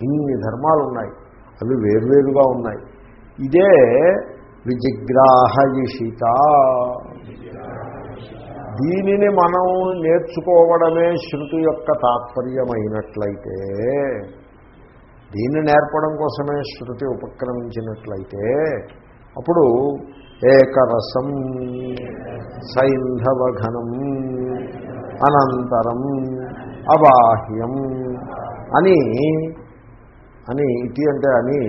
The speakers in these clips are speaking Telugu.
ఇన్ని ధర్మాలు ఉన్నాయి అవి వేర్వేరుగా ఉన్నాయి. ఇదే విజిగ్రాహయిషిత దీనిని మనం నేర్చుకోవడమే శృతి యొక్క తాత్పర్యమైనట్లయితే దీన్ని నేర్పడం కోసమే శృతి ఉపక్రమించినట్లయితే అప్పుడు ఏకరసం సైంధవఘనం అనంతరం అబాహ్యం అని అని ఇటీ అంటే అని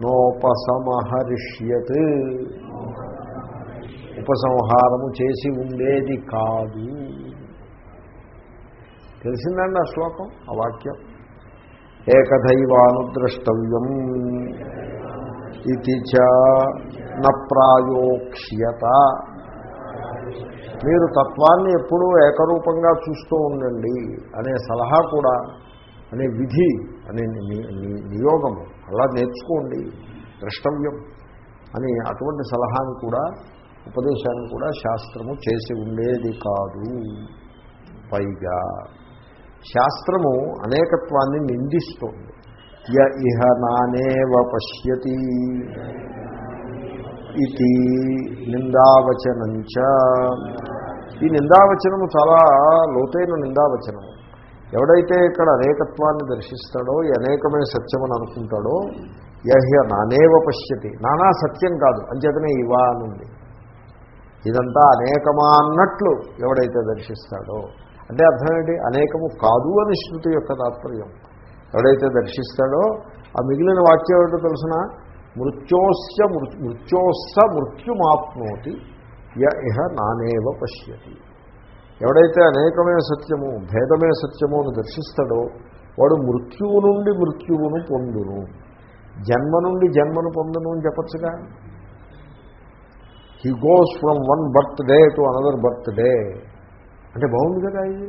నోపసమహరిష్యత్. ఉపసంహారము చేసి ఉండేది కాదు. తెలిసిందండి ఆ శ్లోకం ఆ వాక్యం? ఏకదైవానుద్రష్టవ్యం ఇది చ నప్రాయోక్ష్యత మీరు తత్వాన్ని ఎప్పుడూ ఏకరూపంగా చూస్తూ ఉండండి అనే సలహా కూడా అనే విధి అని ని- నియోగము అలా నేర్చుకోండి. ద్రష్టవ్యం. అని అటువంటి సలహాను కూడా ఉపదేశాన్ని కూడా శాస్త్రము చేసి ఉండేది కాదు. పైగా శాస్త్రము అనేకత్వాన్ని నిందిస్తోంది. య ఇహ నానేవ పశ్యతి ఇది నిందావచనంచ. ఈ నిందావచనము చాలా లోతైన నిందావచనము. ఎవడైతే ఇక్కడ అనేకత్వాన్ని దర్శిస్తాడో ఈ అనేకమే సత్యమని అనుకుంటాడో యహ్య నానేవ పశ్యతి. నానా సత్యం కాదు అంచేతనే ఇవా అనుంది. ఇదంతా అనేకమా అన్నట్లు ఎవడైతే దర్శిస్తాడో. అంటే అర్థం ఏంటి? అనేకము కాదు అని శృతి యొక్క తాత్పర్యం. ఎవడైతే దర్శిస్తాడో ఆ మిగిలిన వాక్యం ఏమిటో తెలిసిన? మృత్యోస్య మృ- మృత్యోస్స మృత్యుమాప్నోతి య ఇహ నానేవ పశ్యతి. ఎవడైతే అనేకమే సత్యము భేదమే సత్యము అని దర్శిస్తాడో వాడు మృత్యువు నుండి మృత్యువును పొందును. జన్మ నుండి జన్మను పొందును అని చెప్పచ్చుగా? He goes from one birthday to another birthday అంటే బాగుంది కదా ఇది?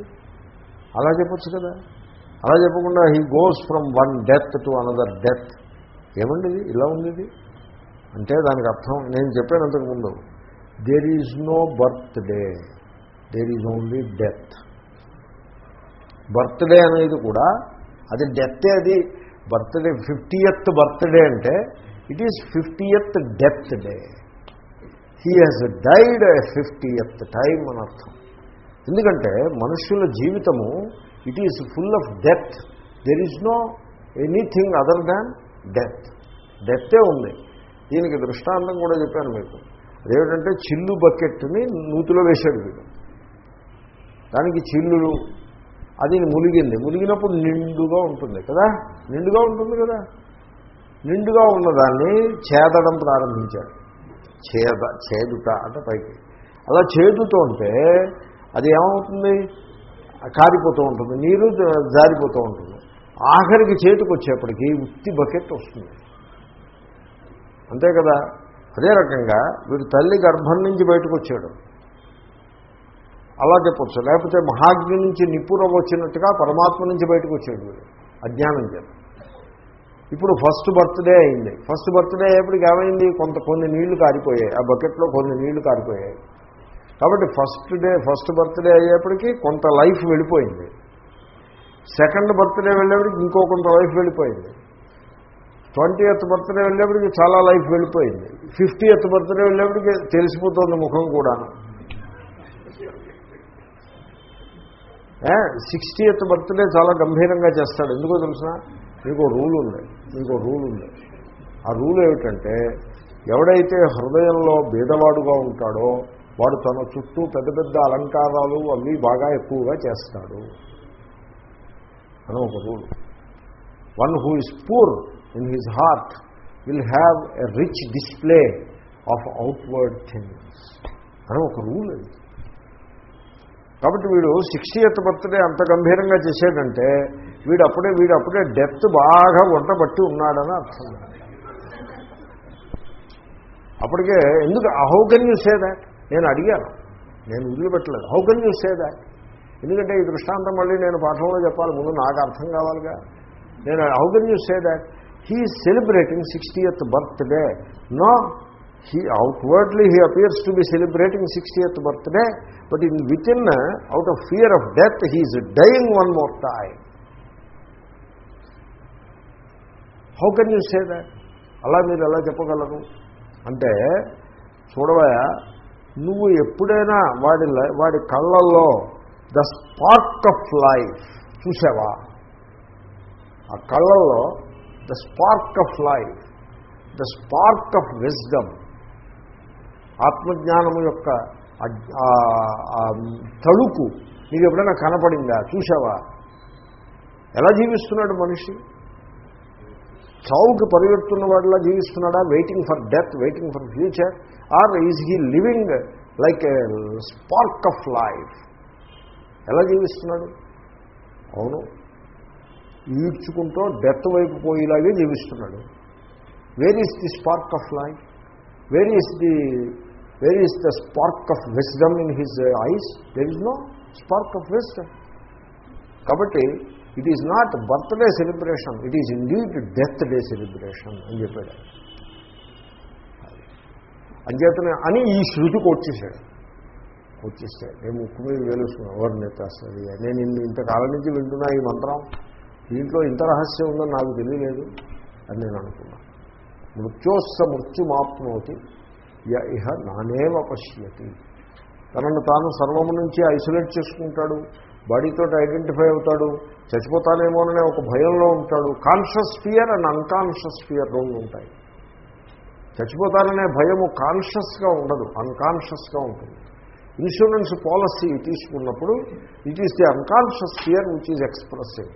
అలా చెప్పొచ్చు కదా? అలా చెప్పకుండా he goes from one death to another death ఏమండి ఇది? ఇలా ఉంది ఇది? అంటే దానికి అర్థం నేను చెప్పాను అంతకుముందు there is no birthday there is only death birthday అనేది కూడా అది డెత్ అది బర్త్డే ఫిఫ్టీయత్ బర్త్డే అంటే it is fiftieth death day he has died fiftieth time అని అర్థం ఎందుకంటే మనుష్యుల జీవితము it is full of death there is no anything other than death డెత్తే ఉంది. దీనికి దృష్టాంతం కూడా చెప్పాను మీకు. అదేమిటంటే చిల్లు బకెట్ని నూతిలో వేశాడు వీడు. దానికి చిల్లులు. అది మునిగింది మునిగినప్పుడు నిండుగా ఉంటుంది కదా? నిండుగా ఉంటుంది కదా? నిండుగా ఉన్నదాన్ని చేదడం ప్రారంభించాడు. చేద చేదుట అంటే పైకి. అలా చేదుతూ ఉంటే అది ఏమవుతుంది? కారిపోతూ ఉంటుంది. నీరు జారిపోతూ ఉంటుంది. ఆఖరికి చేతికి వచ్చేప్పటికీ ఉత్తి బకెట్ వస్తుంది. అంతే కదా? అదే రకంగా వీడు తల్లి గర్భం నుంచి బయటకు వచ్చాడు అలా చెప్పచ్చు. లేకపోతే మహాగ్ని నుంచి నిప్పురం వచ్చినట్టుగా పరమాత్మ నుంచి బయటకు వచ్చాడు వీడు. అజ్ఞానం చేత. ఇప్పుడు ఫస్ట్ బర్త్డే అయింది. ఫస్ట్ బర్త్డే అయ్యేప్పటికి ఏమైంది? కొంత కొన్ని నీళ్ళు కారిపోయాయి. ఆ బకెట్లో కొన్ని నీళ్ళు కారిపోయాయి. కాబట్టి ఫస్ట్ డే ఫస్ట్ బర్త్డే అయ్యేప్పటికీ కొంత లైఫ్ వెళ్ళిపోయింది. సెకండ్ బర్త్డే వెళ్ళేప్పటికి ఇంకో కొంత లైఫ్ వెళ్ళిపోయింది. ట్వంటీ ఎత్ బర్త్డే వెళ్ళేప్పటికి చాలా లైఫ్ వెళ్ళిపోయింది. ఫిఫ్టీ ఎత్ బర్త్డే వెళ్ళేప్పటికి తెలిసిపోతుంది ముఖం కూడాను. సిక్స్టీ ఎత్ బర్త్డే చాలా గంభీరంగా చేస్తాడు. ఎందుకో తెలిసిన మీకు రూల్ ఉంది. మీకు రూల్ ఉంది. ఆ రూల్ ఏమిటంటే ఎవడైతే హృదయంలో బీదవాడుగా ఉంటాడో వాడు తన చుట్టూ పెద్ద పెద్ద అలంకారాలు అవి బాగా ఎక్కువగా చేస్తాడు. అని ఒక rule. One who is poor in his heart will have a rich display of outward things. అని ఒక రూల్ అది. కాబట్టి వీడు సిక్స్టీ ఎత్ బర్త్డే అంత గంభీరంగా చేసేదంటే వీడు అప్పుడే వీడు అప్పుడే డెత్ బాగా వంట పట్టి ఉన్నాడని అర్థం. అప్పటికే ఎందుకు how can you say that నేను అడిగాను. నేను వదిలిపెట్టలేదు how can you say that ఎందుకంటే ఈ దృష్టాంతం మళ్ళీ నేను పాఠంలో చెప్పాలి. ముందు నాకు అర్థం కావాలిగా. నేను how can you say that he celebrating sixtieth birthday no he outwardly he appears to be celebrating sixty birthday but in with in out of fear of death he's dying one more time how can you say that అలా మీరు ఎలా చెప్పగలరు? అంటే చూడవయ నువ్వు ఎప్పుడైనా వాడి వాడి కళ్ళల్లో ద స్పార్క్ ఆఫ్ లైఫ్ చూసావా? ఆ కళ్ళల్లో the spark of life the spark of wisdom. ఆత్మజ్ఞానము యొక్క అజ్- తళుకు నీకు ఎప్పుడైనా కనపడిందా? చూసావా ఎలా జీవిస్తున్నాడు మనిషి? చావుకి పరిగెడుతున్న వాడిలా జీవిస్తున్నాడా? Waiting for death waiting for future or is he living like a spark of life ఎలా జీవిస్తున్నాడు? అవును. ఈడ్చుకుంటూ డెత్ వైపు పోయేలాగే జీవిస్తున్నాడు. Where is the spark of life where is the where is the spark of wisdom in his eyes there is no spark of wisdom కాబట్టి it is not birthday celebration it is indeed death day celebration అని చెప్పాడు అంచేతనే అని ఈ శృతికి వచ్చేసాడు వచ్చేస్తే నేను ముక్కు మీద వేలుస్తున్నాను ఎవరిని నెత్తేస్తుంది నేను ఇన్ని ఇంతకాలం నుంచి వింటున్నా ఈ మంత్రం. దీంట్లో ఇంత రహస్యం ఉందని నాకు తెలియలేదు అని నేను అనుకున్నాను మృత్యోస్స మృత్యుమాప్నోతి య ఇహ నానేవ పశ్యతి. తనను తాను సర్వము నుంచి ఐసోలేట్ చేసుకుంటాడు బాడీతో ఐడెంటిఫై అవుతాడు చచ్చిపోతానేమోననే ఒక భయంలో ఉంటాడు. Conscious fear and unconscious fear రెండు ఉంటాయి. చచ్చిపోతాననే భయము కాన్షియస్గా ఉండదు అన్కాన్షియస్గా ఉంటుంది. ఇన్సూరెన్స్ పాలసీ తీసుకున్నప్పుడు it is the unconscious fear which is expressive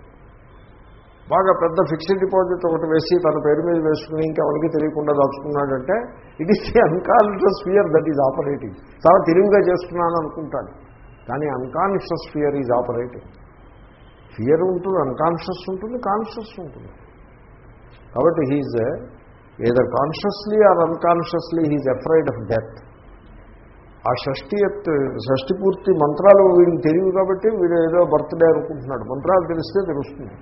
బాగా పెద్ద ఫిక్స్డ్ డిపాజిట్ ఒకటి వేసి తన పేరు మీద వేసుకుని ఇంకెవరికి తెలియకుండా దాచుకున్నాడంటే it is the unconscious fear that is operating చాలా తెలివిగా చేస్తున్నాను అనుకుంటాడు. కానీ unconscious fear is operating fear ఉంటుంది అన్కాన్షియస్ ఉంటుంది కాన్షియస్ ఉంటుంది. కాబట్టి he's either consciously or unconsciously he's afraid of death ఆ షష్ఠి షష్టిపూర్తి షష్ఠి పూర్తి మంత్రాలు వీడికి తెలియదు కాబట్టి వీడు ఏదో బర్త్డే అనుకుంటున్నాడు. మంత్రాలు తెలిస్తే తెలుస్తుంది.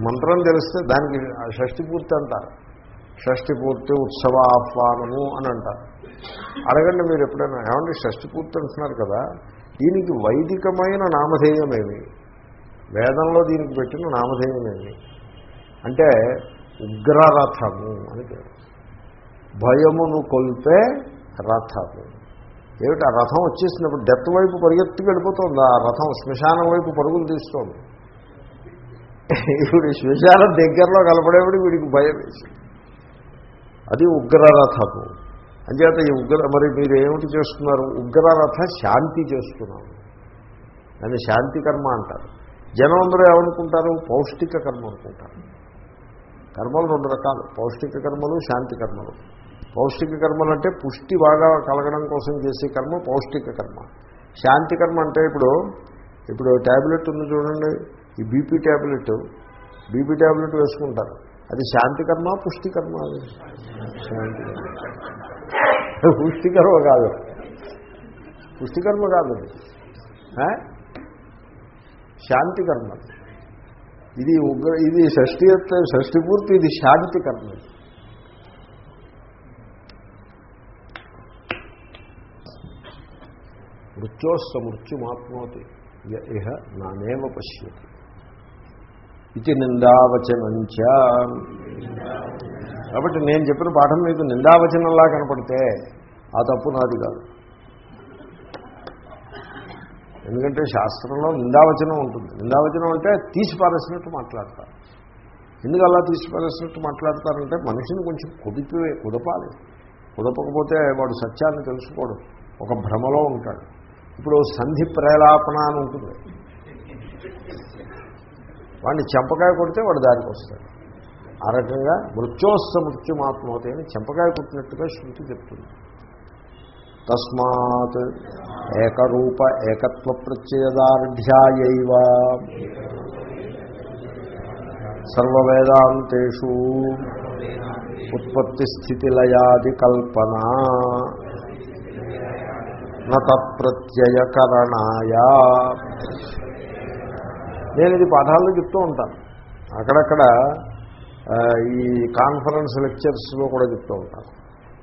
మంత్రం తెలిస్తే దానికి ఆ పూర్తి అంటారు. షష్టి పూర్తి ఉత్సవ ఆహ్వానము అని అంటారు. అడగండి మీరు ఎప్పుడైనా ఏమంటే షష్ఠి పూర్తి అంటున్నారు కదా దీనికి వైదికమైన నామధేయమేమి? వేదంలో దీనికి పెట్టిన నామధేయమేమి? అంటే ఉగ్రరథము అని పేరు. భయమును కొల్పే రథము. ఏమిటి? ఆ రథం వచ్చేసినప్పుడు డెత్ వైపు పరిగెత్తుకు వెళ్ళిపోతుంది. ఆ రథం శ్మశానం వైపు పరుగులు తీస్తోంది. ఇప్పుడు శ్మశానం దగ్గరలో కలపడేప్పుడు వీడికి భయం వేసి. అది ఉగ్రరథము. అంచేత ఈ ఉగ్ర మరి మీరు ఏమిటి చేస్తున్నారు? ఉగ్రరథ శాంతి చేస్తున్నారు. దాన్ని శాంతి కర్మ అంటారు. జనం అందరూ ఏమనుకుంటారు? పౌష్టిక కర్మ అనుకుంటారు. కర్మలు రెండు రకాలు. పౌష్టిక కర్మలు శాంతి కర్మలు. పౌష్టిక కర్మలు అంటే పుష్టి బాగా కలగడం కోసం చేసే కర్మ పౌష్టిక కర్మ. శాంతి కర్మ అంటే ఇప్పుడు ఇప్పుడు ట్యాబ్లెట్ ఉంది చూడండి. ఈ బీపీ ట్యాబ్లెట్ బీపీ ట్యాబ్లెట్ వేసుకుంటారు. అది శాంతికర్మ పుష్టికర్మ అది. శాంతి. పుష్టికర్మ కాదు. పుష్టికర్మ కాదు అది. శాంతి కర్మ ఇది ఉగ్ర ఇది షష్ఠి యొక్క- షష్ఠి పూర్తి ఇది శాంతి కర్మ మృత్యోస్స మృత్యుమాత్మోతి ఇహ నానేవ పశ్యతి. ఇది నిందావచనంచ. కాబట్టి నేను చెప్పిన పాఠం మీకు నిందావచనంలా కనపడితే ఆ తప్పు నాది కాదు. ఎందుకంటే శాస్త్రంలో నిందావచనం ఉంటుంది. నిందావచనం అంటే తీసి పారేసినట్టు మాట్లాడతారు. ఎందుకు అలా తీసి పారేసినట్టు మాట్లాడతారంటే మనిషిని కొంచెం కుదిపి కుదపాలి. కుదపకపోతే వాడు సత్యాన్ని తెలుసుకోడు. ఒక భ్రమలో ఉంటాడు. ఇప్పుడు సంధి ప్రేలాపణ అని ఉంటుంది. వాడిని చెంపకాయ కొడితే వాడు దారికి వస్తాడు. ఆ రకంగా మృత్యోస్త మృత్యుమాత్మవుతాయి అని చెంపకాయ కొట్టినట్టుగా శృతి చెప్తుంది. తస్మాత్ ఏకరూప ఏకత్వ ప్రత్యయదార్ఢ్యాయైవ. సర్వవేదాంతేషు ఉత్పత్తి స్థితిలయాది కల్పన నతప్రత్యయకరణాయ. నేను ఇది పాఠాల్లో చెప్తూ ఉంటాను. అక్కడక్కడ ఈ కాన్ఫరెన్స్ లెక్చర్స్లో కూడా చెప్తూ ఉంటాను.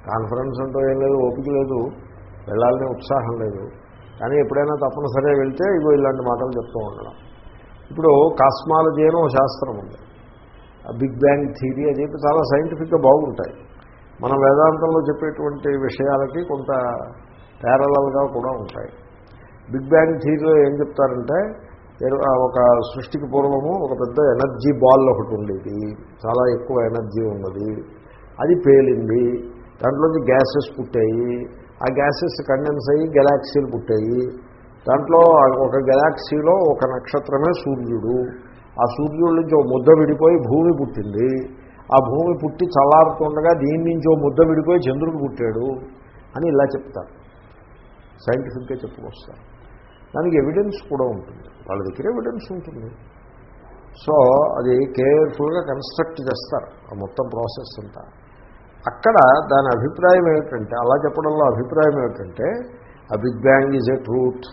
కాన్ఫరెన్స్ అంటూ ఏం లేదు ఓపిక లేదు వెళ్ళాలనే ఉత్సాహం లేదు. కానీ ఎప్పుడైనా తప్పనిసరిగా వెళ్తే ఇగో ఇలాంటి మాటలు చెప్తూ ఉండడం. ఇప్పుడు కాస్మాలజీ అని ఒక శాస్త్రం ఉంది. బిగ్ బ్యాంగ్ థీరీ అని చెప్పి చాలా సైంటిఫిక్గా బాగుంటాయి. మన వేదాంతంలో చెప్పేటువంటి విషయాలకి కొంత ప్యారలల్గా కూడా ఉంటాయి. బిగ్ బ్యాంగ్ థీరీలో ఏం చెప్తారంటే ఒక సృష్టికి పూర్వము ఒక పెద్ద ఎనర్జీ బాల్ ఒకటి ఉండేది. చాలా ఎక్కువ ఎనర్జీ ఉన్నది. అది పేలింది. దాంట్లోంచి గ్యాసెస్ పుట్టాయి. ఆ గ్యాసెస్ కండెన్స్ అయ్యి గెలాక్సీలు పుట్టాయి. దాంట్లో ఒక గెలాక్సీలో ఒక నక్షత్రమే సూర్యుడు. ఆ సూర్యుడి నుంచి ఓ ముద్ద విడిపోయి భూమి పుట్టింది. ఆ భూమి పుట్టి చల్లారుతుండగా దీని నుంచి ఓ ముద్ద విడిపోయి చంద్రుడు పుట్టాడు అని ఇలా చెప్తారు. సైంటిఫిక్గా చెప్పుకొస్తారు. దానికి ఎవిడెన్స్ కూడా ఉంటుంది. వాళ్ళ దగ్గర ఎవిడెన్స్ ఉంటుంది. సో అది కేర్ఫుల్గా కన్స్ట్రక్ట్ చేస్తారు ఆ మొత్తం ప్రాసెస్ అంతా. అక్కడ దాని అభిప్రాయం ఏమిటంటే అలా చెప్పడంలో అభిప్రాయం ఏమిటంటే ఆ big bang is a truth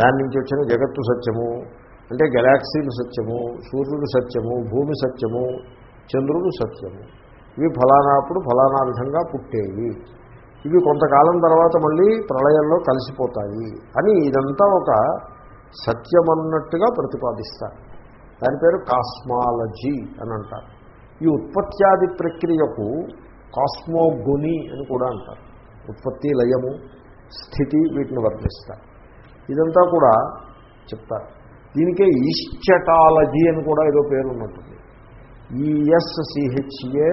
దాని నుంచి వచ్చిన జగత్తు సత్యము అంటే గెలాక్సీలు సత్యము సూర్యుడు సత్యము భూమి సత్యము చంద్రుడు సత్యము. ఇవి ఫలానాప్పుడు ఫలానా విధంగా పుట్టేవి. ఇవి కొంతకాలం తర్వాత మళ్ళీ ప్రళయంలో కలిసిపోతాయి అని ఇదంతా ఒక సత్యమన్నట్టుగా ప్రతిపాదిస్తారు. దాని పేరు కాస్మాలజీ అని అంటారు. ఈ ఉత్పత్త్యాది ప్రక్రియకు కాస్మోగుని అని కూడా అంటారు. ఉత్పత్తి లయము స్థితి వీటిని వర్ణిస్తారు. ఇదంతా కూడా చెప్తారు. దీనికే ఈశ్చటాలజీ అని కూడా ఏదో పేరు ఉన్నట్టుంది. ఈఎస్సిహెచ్ఏ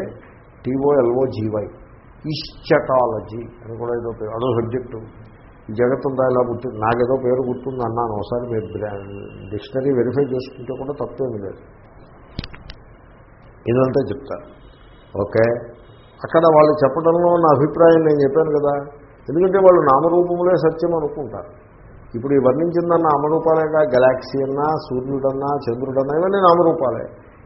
టీఓఎల్ఓ జీవై ఈశ్చటాలజీ అని కూడా ఏదో పేరు అదో సబ్జెక్టు. ఈ జగత్తుందా ఇలా గుర్తు నాకేదో పేరు గుర్తుంది అన్నాను ఒకసారి మీరు డిక్షనరీ వెరిఫై చేసుకుంటే కూడా తప్పేమీ లేదు. ఇదంతా చెప్తారు ఓకే? అక్కడ వాళ్ళు చెప్పడంలో నా అభిప్రాయం నేను చెప్పాను కదా. ఎందుకంటే వాళ్ళు నామరూపములే సత్యం అనుకుంటారు. ఇప్పుడు ఈ వర్ణించిందన్న నామరూపాలేగా గెలాక్సీ అన్నా సూర్యుడన్నా చంద్రుడన్నా ఇవన్నీ నామరూపాలే.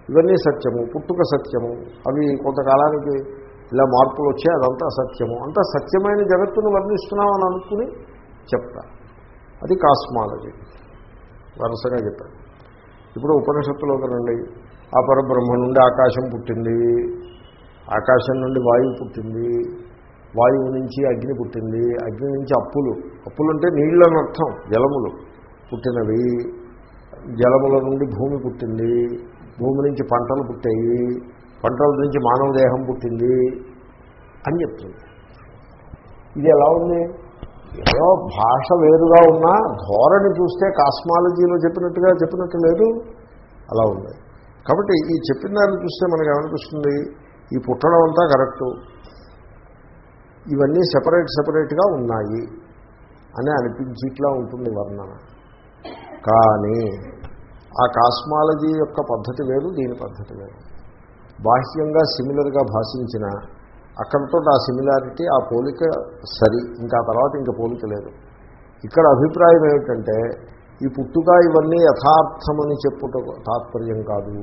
ఇవన్నీ సత్యము పుట్టుక సత్యము. అవి కొంతకాలానికి ఇలా మార్పులు వచ్చాయి అదంతా సత్యము. అంతా సత్యమైన జగత్తును వర్ణిస్తున్నామని అనుకుని చెప్తా. అది కాస్మాలజీ. వరుసగా చెప్పారు ఇప్పుడు ఉపనిషత్తులోకి రండి. ఆ పరబ్రహ్మ నుండి ఆకాశం పుట్టింది. ఆకాశం నుండి వాయువు పుట్టింది. వాయువు నుంచి అగ్ని పుట్టింది. అగ్ని నుంచి అప్పులు. అప్పులు అంటే నీళ్ళని అర్థం జలములు పుట్టినవి. జలముల నుండి భూమి పుట్టింది. భూమి నుంచి పంటలు పుట్టాయి. పంటల నుంచి మానవ దేహం పుట్టింది అని చెప్తుంది. ఇది ఎలా ఉంది? ఏదో భాష వేరుగా ఉన్నా ధోరణి చూస్తే కాస్మాలజీలో చెప్పినట్టుగా చెప్పినట్టు లేదు. అలా ఉంది. కాబట్టి ఈ చెప్పిన దాన్ని చూస్తే మనకు ఏమనిపిస్తుంది? ఈ పుట్టడం అంతా కరెక్టు. ఇవన్నీ సెపరేట్ సెపరేట్గా ఉన్నాయి అని అనిపించిట్లా ఉంటుంది వర్ణన. కానీ ఆ కాస్మాలజీ యొక్క పద్ధతి వేరు దీని పద్ధతి వేరు. బాహ్యంగా సిమిలర్గా భాషించిన అక్కడితో ఆ సిమిలారిటీ ఆ పోలిక సరి ఇంకా తర్వాత ఇంకా పోలిక లేదు. ఇక్కడ అభిప్రాయం ఏమిటంటే ఈ పుట్టుక ఇవన్నీ యథార్థమని చెప్పుట తాత్పర్యం కాదు.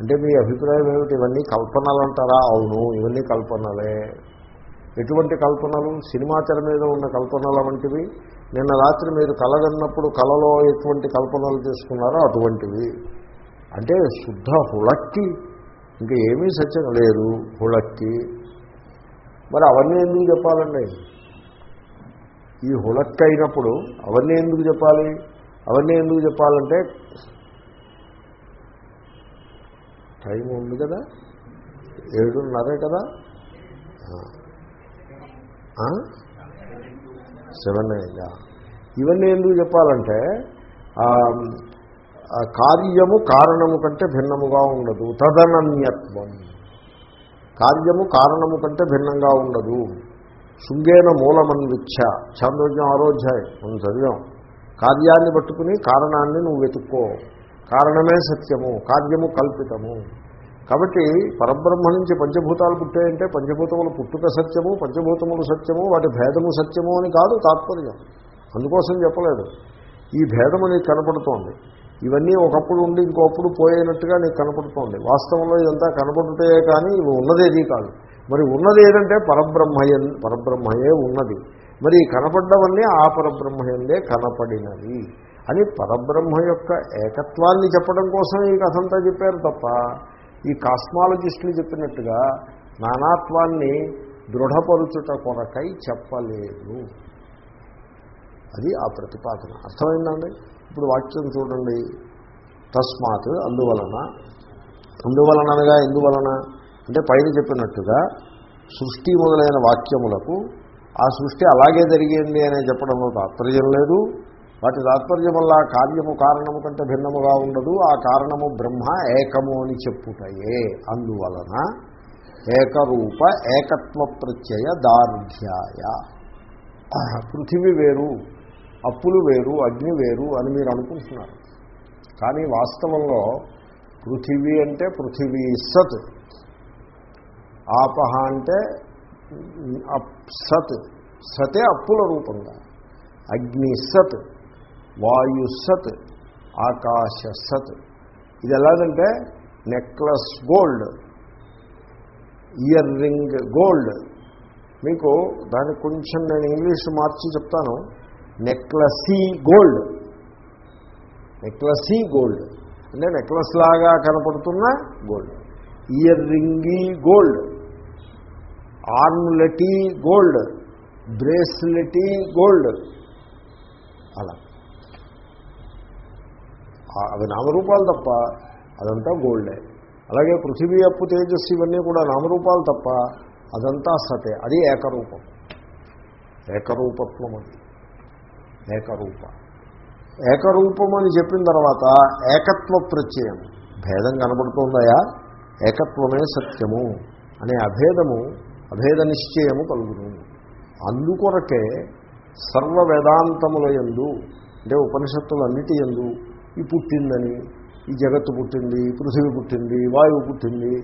అంటే మీ అభిప్రాయం ఏమిటి? ఇవన్నీ కల్పనలు అంటారా? అవును ఇవన్నీ కల్పనలే. ఎటువంటి కల్పనలు? సినిమా తెర మీద ఉన్న కల్పనల వంటివి? నిన్న రాత్రి మీరు కలగన్నప్పుడు కలలో ఎటువంటి కల్పనలు చేసుకున్నారో అటువంటివి. అంటే శుద్ధ హుళక్కి ఇంకా ఏమీ సత్యం లేదు హుళక్కి. మరి అవన్నీ ఎందుకు చెప్పాలండి? ఈ హుళక్కి అయినప్పుడు అవన్నీ ఎందుకు చెప్పాలి? అవన్నీ ఎందుకు చెప్పాలంటే టైం ఉంది కదా ఏడున్నరే కదా. సెవెన్ అయిందా? ఇవన్నీ ఎందుకు చెప్పాలంటే కార్యము కారణము కంటే భిన్నముగా ఉండదు. తదనన్యత్వం. కార్యము కారణము కంటే భిన్నంగా ఉండదు. శృంగేన మూలమన్విచ్ఛ. చాంద్రోజ్యం ఆరోధ్యాయం. మనం చదివాం. కార్యాన్ని పట్టుకుని కారణాన్ని నువ్వు వెతుక్కో. కారణమే సత్యము. కార్యము కల్పితము. కాబట్టి పరబ్రహ్మ నుంచి పంచభూతాలు పుట్టాయంటే పంచభూతములు పుట్టుక సత్యము పంచభూతములు సత్యము వాటి భేదము సత్యము అని కాదు తాత్పర్యం. అందుకోసం చెప్పలేదు. ఈ భేదము నీకు కనపడుతోంది. ఇవన్నీ ఒకప్పుడు ఉండి ఇంకొప్పుడు పోయినట్టుగా నీకు కనపడుతోంది. వాస్తవంలో ఇదంతా కనపడుతాయే కానీ ఇవి ఉన్నదేది కాదు. మరి ఉన్నది ఏదంటే పరబ్రహ్మయ పరబ్రహ్మయే ఉన్నది. మరి కనపడ్డవన్నీ ఆ పరబ్రహ్మయందే కనపడినవి అని పరబ్రహ్మ యొక్క ఏకత్వాన్ని చెప్పడం కోసం ఈ కథంతా చెప్పారు తప్ప ఈ కాస్మాలజిస్టులు చెప్పినట్టుగా నానాత్వాన్ని దృఢపరుచుట కొరకై చెప్పలేదు. అది ఆ ప్రతిపాదన. అర్థమైందండి ఇప్పుడు వాక్యం చూడండి. తస్మాత్ అందువలన. అందువలనగా ఎందువలన? అంటే పైన చెప్పినట్టుగా సృష్టి మొదలైన వాక్యములకు ఆ సృష్టి అలాగే జరిగింది అనే చెప్పడంలో తాత్పర్యం లేదు. వాటి తాత్పర్యం వల్ల కార్యము కారణము కంటే భిన్నముగా ఉండదు. ఆ కారణము బ్రహ్మ ఏకము అని చెప్పుటయే. అందువలన ఏకరూప ఏకత్వ ప్రత్యయ దార్ఢ్యాయ. పృథివీ వేరు. అప్పులు వేరు అగ్ని వేరు అని మీరు అనుకుంటున్నారు. కానీ వాస్తవంలో పృథివీ అంటే పృథివీ సత్. ఆపహ అంటే సత్. సతే అప్పుల రూపంగా. అగ్ని సత్ వాయు సత్ ఆకాశ సత్. ఇది ఎలాగంటే necklace gold earring gold. మీకు దానికి కొంచెం నేను ఇంగ్లీష్ మార్చి చెప్తాను. నెక్లెసీ గోల్డ్. నెక్లెసీ గోల్డ్. అంటే నెక్లెస్ లాగా కనపడుతున్న గోల్డ్. ఇయర్ రింగి గోల్డ్. ఆర్మ్లెటీ గోల్డ్. బ్రేస్లెటీ గోల్డ్. అలా. అవి నామరూపాలు తప్ప అదంతా గోల్డే. అలాగే పృథివీ అప్పు తేజస్సు ఇవన్నీ కూడా నామరూపాలు తప్ప అదంతా సతే. అది ఏకరూపం. ఏకరూపత్వం అది. ఏకరూప. ఏకరూపం అని చెప్పిన తర్వాత ఏకత్వ ప్రత్యయం. భేదం కనబడుతుందయా? ఏకత్వమే సత్యము అనే అభేదము అభేద నిశ్చయము కలుగును. అందుకొరకే సర్వ వేదాంతముల ఎందు అంటే ఉపనిషత్తులన్నిటి ఎందు ఈ పుట్టిందని ఈ జగత్తు పుట్టింది పృథివీ పుట్టింది వాయువు పుట్టింది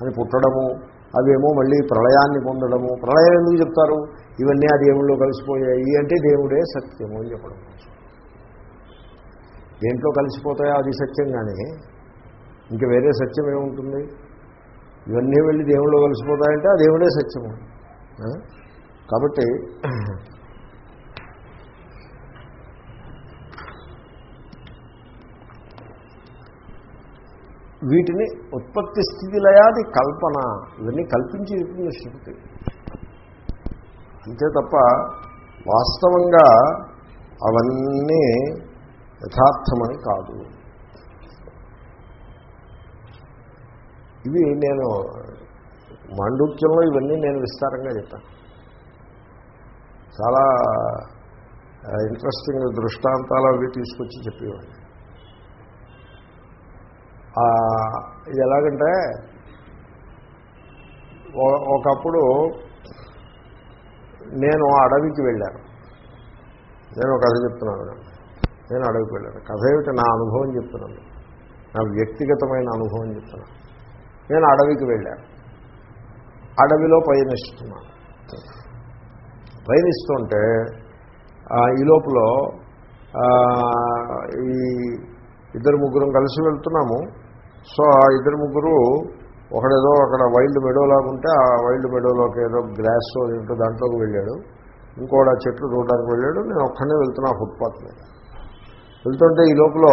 అని పుట్టడము అవేమో మళ్ళీ ప్రళయాన్ని పొందడము. ప్రళయం ఎందుకు చెప్తారు? ఇవన్నీ ఆ దేవుళ్ళు కలిసిపోయాయి అంటే దేవుడే సత్యము అని చెప్పడం దేంట్లో కలిసిపోతాయో అది సత్యం కానీ ఇంక వేరే సత్యం ఏముంటుంది? ఇవన్నీ వెళ్ళి దేవుళ్ళు కలిసిపోతాయంటే ఆ దేవుడే సత్యము. కాబట్టి వీటిని ఉత్పత్తి స్థితి లయాది కల్పన. ఇవన్నీ కల్పించి చెప్తుంది శృతి. అంతే తప్ప వాస్తవంగా అవన్నీ యథార్థమని కాదు. ఇవి నేను మాండూక్యంలో ఇవన్నీ నేను విస్తారంగా చెప్పాను. చాలా ఇంట్రెస్టింగ్ దృష్టాంతాలు అవి తీసుకొచ్చి చెప్పేవాడిని. ఇది ఎలాగంటే ఒకప్పుడు నేను అడవికి వెళ్ళాను. నేను కథ చెప్తున్నాను. నేను అడవికి వెళ్ళాను. కథ ఏమిటి? నా అనుభవం చెప్తున్నాను. నా వ్యక్తిగతమైన అనుభవం చెప్తున్నాను. నేను అడవికి వెళ్ళాను. అడవిలో పయనిస్తున్నాను. పయనిస్తుంటే ఈ లోపల ఈ ఇద్దరు ముగ్గురం కలిసి వెళ్తున్నాము. సో ఆ ఇద్దరు ముగ్గురు ఒకడేదో అక్కడ వైల్డ్ మెడోలాగా ఉంటే ఆ వైల్డ్ మెడోలోకి ఏదో గ్రాస్ ఏంటో దాంట్లోకి వెళ్ళాడు. ఇంకోటి ఆ చెట్లు చూడడానికి వెళ్ళాడు. నేను ఒక్కనే వెళ్తున్నా ఫుట్పాత్ మీద. వెళ్తుంటే ఈ లోపల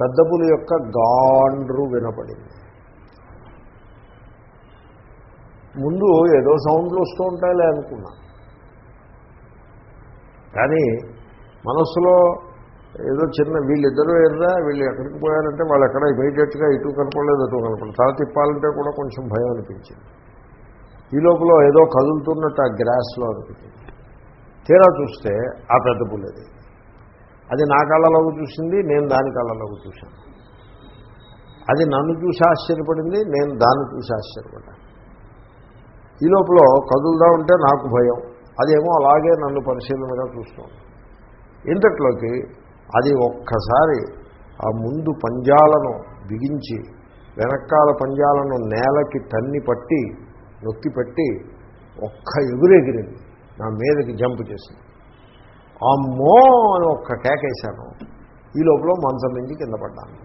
పెద్ద పులి యొక్క గాండ్రు వినపడింది. ముందు ఏదో సౌండ్లు వస్తూ ఉంటాయిలే అనుకున్నా. కానీ మనస్సులో ఏదో చిన్న వీళ్ళిద్దరూ ఎర్రా వీళ్ళు ఎక్కడికి పోయారంటే వాళ్ళు ఎక్కడ ఇమీడియట్గా ఇటు కనపడలేదు అటు కనపడలేదు. తల తిప్పాలంటే కూడా కొంచెం భయం అనిపించింది. ఈ లోపల ఏదో కదులుతున్నట్టు ఆ గ్రాస్లో అనిపించింది. తీరా చూస్తే ఆ పెద్ద పుల్లది అది నా కళ్ళలోకి చూసింది నేను దాని కళ్ళలోకి చూశాను. అది నన్ను చూసి ఆశ్చర్యపడింది నేను దాన్ని చూసి ఆశ్చర్యపడ్డాను. ఈ లోపల కదులుదా ఉంటే నాకు భయం. అదేమో అలాగే నన్ను పరిశీలనగా చూస్తుంది. ఇంతట్లోకి అది ఒక్కసారి ఆ ముందు పంజాలను బిగించి వెనకాల పంజాలను నేలకి తన్ని పట్టి నొక్కి పెట్టి ఒక్క ఎగురెగిరింది. నా మీదకి జంప్ చేసింది. అమ్మో అని ఒక్క కేకేశాను. ఈ లోపల మంచం నుంచి కింద పడ్డాను.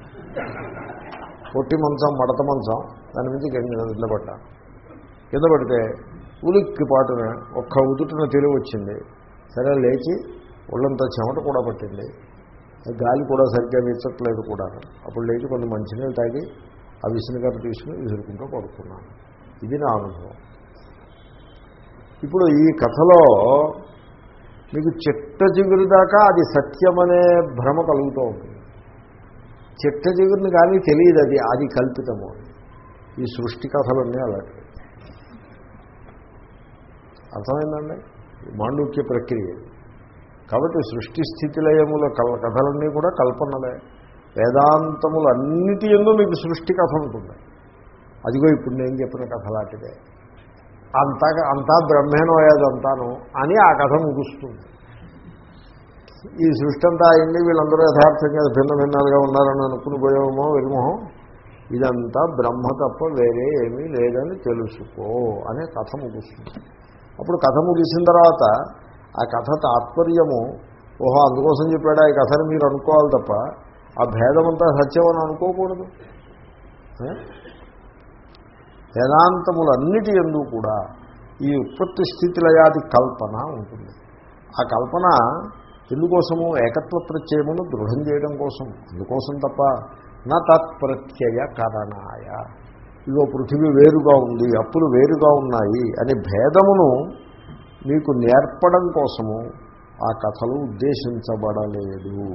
పొట్టి మంచం మడత మంచం దాని నుంచి కింద పడ్డాను. కింద పడితే ఉలిక్కి పాటున ఒక్క ఉదుటిన తెలివి వచ్చింది. సరే లేచి ఒళ్ళంతా చెమట కూడా పట్టింది. గాలి కూడా సరిగ్గా వీచట్లేదు కూడా. అప్పుడు లేచి కొన్ని మంచినీళ్ళు తాగి ఆ విసునగారు తీసుకుని విసురుకుంటూ పడుకున్నాను. ఇది నా అనుభవం. ఇప్పుడు ఈ కథలో మీకు చిట్ట చిగురు దాకా అది సత్యమనే భ్రమ కలుగుతూ ఉంటుంది చిట్ట చిగురిని కానీ తెలియదు అది అది కల్పితము. ఈ సృష్టి కథలన్నీ అలాంటివి అర్థమైందండి? మాండూక్య ప్రక్రియ. కాబట్టి సృష్టి స్థితిలయముల కల కథలన్నీ కూడా కల్పనలే. వేదాంతములు అన్నిటి ఎందు మీకు సృష్టి కథ ఉంటుంది. అదిగో ఇప్పుడు నేను చెప్పిన కథ లాంటిదే. అంతా అంతా బ్రహ్మేనోయాదంతాను అని ఆ కథ ముగుస్తుంది. ఈ సృష్టి అంతా అయింది వీళ్ళందరూ యథార్థంగా భిన్న భిన్నాలుగా ఉన్నారని అనుకుని పోయామో విమోహం ఇదంతా బ్రహ్మ తప్ప వేరే ఏమీ లేదని తెలుసుకో అనే కథ ముగుస్తుంది. అప్పుడు కథ ముగిసిన తర్వాత ఆ కథ తాత్పర్యము. ఓహో అందుకోసం చెప్పాడా ఈ కథని మీరు అనుకోవాలి తప్ప ఆ భేదమంతా సత్యమని అనుకోకూడదు. వేదాంతములన్నిటి ఎందు కూడా ఈ ఉత్పత్తి స్థితిలయాది కల్పన ఉంటుంది. ఆ కల్పన ఎందుకోసము? ఏకత్వ ప్రత్యయమును దృఢం చేయడం కోసం. అందుకోసం తప్ప నా తత్ప్రత్యయ కరణాయ ఇదో పృథివీ వేరుగా ఉంది అప్పులు వేరుగా ఉన్నాయి అనే భేదమును మీకు నేర్పడం కోసము ఆ కథలు ఉద్దేశించబడలేదు.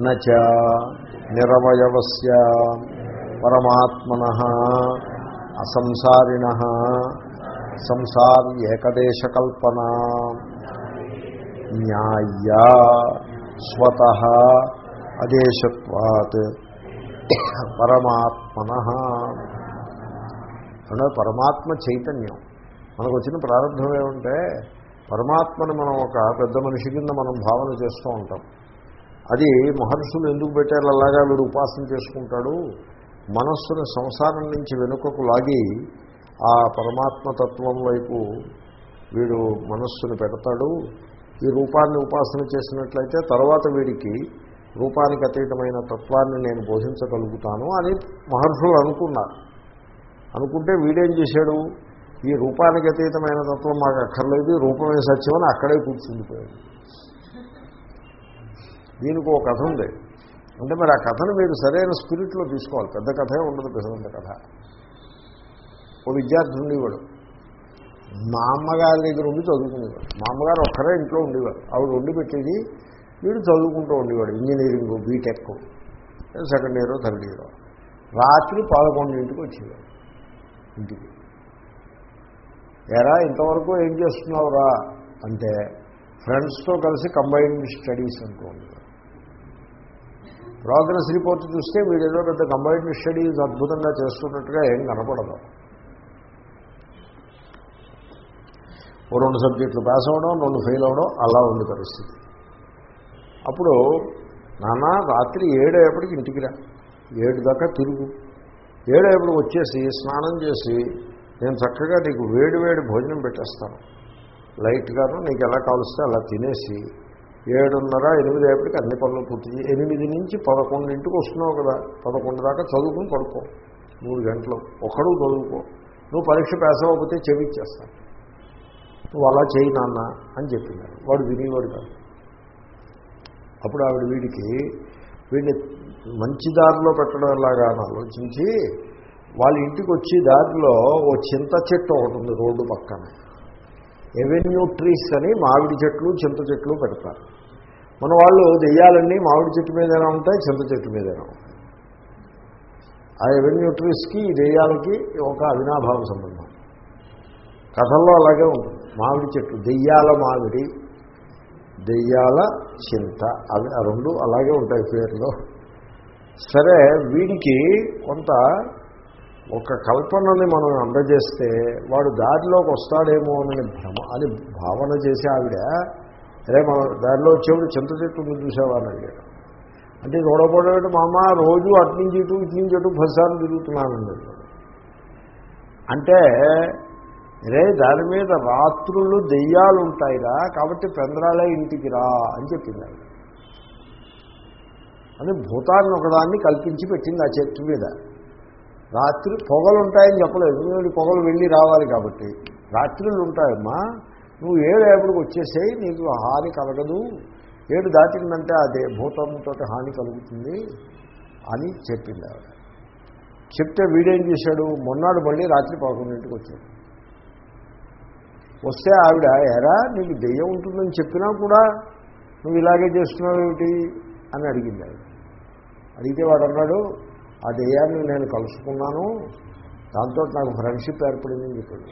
నచ నిరవయవస్య పరమాత్మన అసంసారిణ సంసారి ఏకదేశకల్పన న్యాయ స్వత అదేశత్వాత్ పరమాత్మన. పరమాత్మ చైతన్యం. మనకు వచ్చిన ప్రారంభం ఏమంటే పరమాత్మని మనం ఒక పెద్ద మనిషి కింద మనం భావన చేస్తూ ఉంటాం. అది మహర్షులు ఎందుకు పెట్టారు? అలాగా వీడు ఉపాసన చేసుకుంటాడు. మనస్సును సంసారం నుంచి వెనుకకు లాగి ఆ పరమాత్మ తత్వం వైపు వీడు మనస్సును పెడతాడు. ఈ రూపాన్ని ఉపాసన చేసినట్లయితే తర్వాత వీడికి రూపానికి అతీతమైన తత్వాన్ని నేను బోధించగలుగుతాను అని మహర్షులు అనుకున్నారు. అనుకుంటే వీడేం చేశాడు? ఈ రూపానికి అతీతమైన తత్వం మాకు అక్కర్లేదు రూపమే సత్యమని అక్కడే కూర్చుండిపోయాడు. దీనికి ఒక కథ ఉంది. అంటే మరి ఆ కథను మీరు సరైన స్పిరిట్లో తీసుకోవాలి. పెద్ద కథే ఉండదు పెద్ద కథ. ఓ విద్యార్థి ఉండేవాడు. మా అమ్మగారి దగ్గర ఉండి చదువుకునేవాడు. మా అమ్మగారు ఒక్కరే ఇంట్లో ఉండేవారు. ఆవిడ వండి పెట్టేది వీడు చదువుకుంటూ ఉండేవాడు. Engineering B Tech second year third year. రాత్రి పదకొండింటికి వచ్చేవాడు ఇంటికి. ఎరా ఇంతవరకు ఏం చేస్తున్నావురా? అంటే ఫ్రెండ్స్తో కలిసి కంబైన్డ్ స్టడీస్ అంటూ ఉండేవాడు ప్రోగ్రెస్ రిపోర్ట్ చూస్తే వీడేదో పెద్ద కంబైన్డ్ స్టడీస్ అద్భుతంగా చేస్తున్నట్టుగా ఏం కనపడదు. ఓ రెండు సబ్జెక్టులు పాస్ అవ్వడం రెండు ఫెయిల్ అవ్వడం అలా ఉంది పరిస్థితి. అప్పుడు నాన్న రాత్రి ఏడేపటికి ఇంటికి రా. ఏడు దాకా తిరుగు. ఏడేపటికి వచ్చేసి స్నానం చేసి నేను చక్కగా నీకు వేడి వేడి భోజనం పెట్టేస్తాను. లైట్గాను నీకు ఎలా కావలిస్తే అలా తినేసి ఏడున్నర ఎనిమిది ఏపటికి అన్ని పనులు పూర్తి ఎనిమిది నుంచి పదకొండింటికి వస్తున్నావు కదా పదకొండు దాకా చదువుకుని పడుకో. మూడు గంటలు. ఒకడు చదువుకో. నువ్వు పరీక్ష పేస అవ్వకపోతే చెవిచ్చేస్తాను నువ్వు అలా చేయి నాన్న అని చెప్పినాడు వాడు వినేవాడు కాదు. అప్పుడు ఆవిడ వీడికి వీడిని మంచి దారిలో పెట్టడం లాగా అని ఆలోచించి వాళ్ళ ఇంటికి వచ్చి దారిలో ఓ చింత చెట్టు ఒకటి ఉంది రోడ్డు పక్కన. ఎవెన్యూ ట్రీస్ అని మామిడి చెట్లు చింత చెట్లు పెడతారు. మన వాళ్ళు దెయ్యాలన్నీ మామిడి చెట్టు మీదైనా ఉంటాయి చింత చెట్టు మీదైనా ఉంటాయి. ఆ ఎవెన్యూ ట్రీస్కి ఈ దెయ్యాలకి ఒక అవినాభావ సంబంధం. కథల్లో అలాగే ఉంటుంది. మామిడి చెట్లు దెయ్యాల మామిడి దెయ్యాల చింత అవి రెండు అలాగే ఉంటాయి పేర్లు. సరే వీడికి కొంత ఒక కల్పనని మనం అందజేస్తే వాడు దారిలోకి వస్తాడేమో అని భ్రమ అని భావన చేసి ఆవిడ అరే మన దారిలో వచ్చేవాడు చింత చెట్టు ఉంది చూసావా అడిగాడు అంటే చూడబోయేవాడు మా అమ్మ రోజు అటు ఇటు ఇటు నుంచి అటు పదిసార్లు తిరుగుతున్నానండి. అంటే రే దాని మీద రాత్రులు దెయ్యాలు ఉంటాయిరా కాబట్టి పెందరాలే ఇంటికి రా అని చెప్పింది అని భూతాన్ని ఒకదాన్ని కల్పించి పెట్టింది ఆ చెట్టు మీద. రాత్రి పొగలు ఉంటాయని చెప్పలేదు. ఎందుకంటే పొగలు వెళ్ళి రావాలి కాబట్టి. రాత్రులు ఉంటాయమ్మా. నువ్వు ఏడు ఏపటికి వచ్చేసేయి నీకు హాని కలగదు. ఏడు దాటిందంటే అదే భూతంతో హాని కలుగుతుంది అని చెప్పింది ఆవిడ. చెప్తే వీడేం చేశాడు? మొన్నాడు మళ్ళీ రాత్రి పదకొండింటికి వచ్చాడు. వస్తే ఆవిడ ఎరా నీకు దెయ్యం ఉంటుందని చెప్పినా కూడా నువ్వు ఇలాగే చేస్తున్నావు ఏమిటి అని అడిగింది ఆవిడ. అడిగితే వాడు అన్నాడు ఆ దెయ్యాన్ని నేను కలుసుకున్నాను. దాంతో నాకు ఫ్రెండ్షిప్ ఏర్పడిందని చెప్పాడు.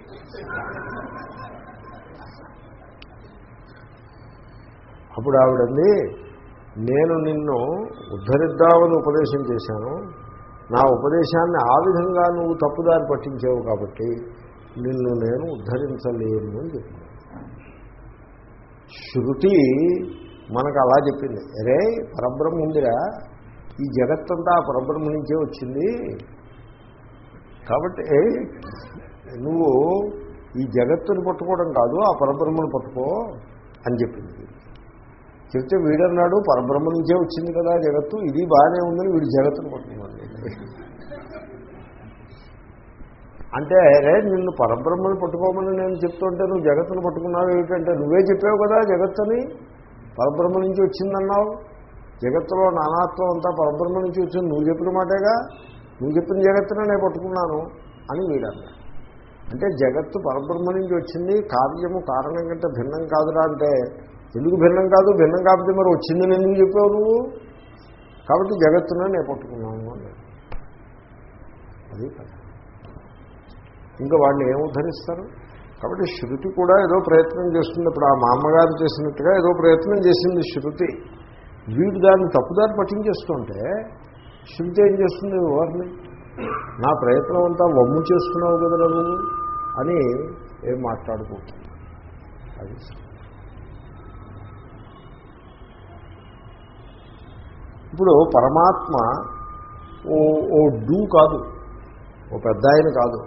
అప్పుడు ఆవిడంది నేను నిన్ను ఉద్ధరిద్దామని ఉపదేశం చేశాను. నా ఉపదేశాన్ని ఆ విధంగా నువ్వు తప్పుదారి పట్టించావు కాబట్టి నిన్ను నేను ఉద్ధరించలేను అని చెప్పాను శృతి మనకు అలా చెప్పింది అరే పరబ్రహ్మ ఉందిరా. ఈ జగత్తంతా ఆ పరబ్రహ్మ నుంచే వచ్చింది. కాబట్టి నువ్వు ఈ జగత్తుని పట్టుకోవడం కాదు ఆ పరబ్రహ్మను పట్టుకో అని చెప్పింది. చెప్తే వీడన్నాడు పరబ్రహ్మ నుంచే వచ్చింది కదా జగత్తు ఇది బాగానే ఉందని వీడు జగత్తును పట్టుకున్నాడు. అంటే రే నిన్ను పరబ్రహ్మను పట్టుకోమని నేను చెప్తుంటే నువ్వు జగత్తును పట్టుకున్నావు ఏమిటంటే నువ్వే చెప్పావు కదా జగత్తుని పరబ్రహ్మ నుంచి వచ్చిందన్నావు. జగత్తులో నానాత్వం అంతా పరబ్రహ్మ నుంచి వచ్చింది. నువ్వు చెప్పిన మాటేగా? నువ్వు చెప్పిన జగత్తునే నేను పట్టుకున్నాను అని వీడన్నా అంటే జగత్తు పరబ్రహ్మ నుంచి వచ్చింది. కార్యము కారణం కంటే భిన్నం కాదురా అంటే ఎందుకు భిన్నం కాదు? భిన్నం కాకపోతే మరి వచ్చిందని ఎందుకు చెప్పావు నువ్వు? కాబట్టి జగత్తునే నేను పట్టుకున్నాను అన్నాడు. అది ఇంకా వాడిని ఏం ఉద్ధరిస్తారు? కాబట్టి శృతి కూడా ఏదో ప్రయత్నం చేస్తుంది ఇప్పుడు ఆ మా అమ్మగారు చేసినట్టుగా ఏదో ప్రయత్నం చేసింది శృతి. వీడు దాన్ని తప్పుదారి పట్టించేస్తుంటే శృతి ఏం చేస్తుంది వారిని నా ప్రయత్నం అంతా వమ్ము చేస్తున్నావు కదా నువ్వు అని ఏం మాట్లాడుకుంటుంది? అది ఇప్పుడు పరమాత్మ ఓ ఓ డూ కాదు. ఓ పెద్ద ఆయన కాదు.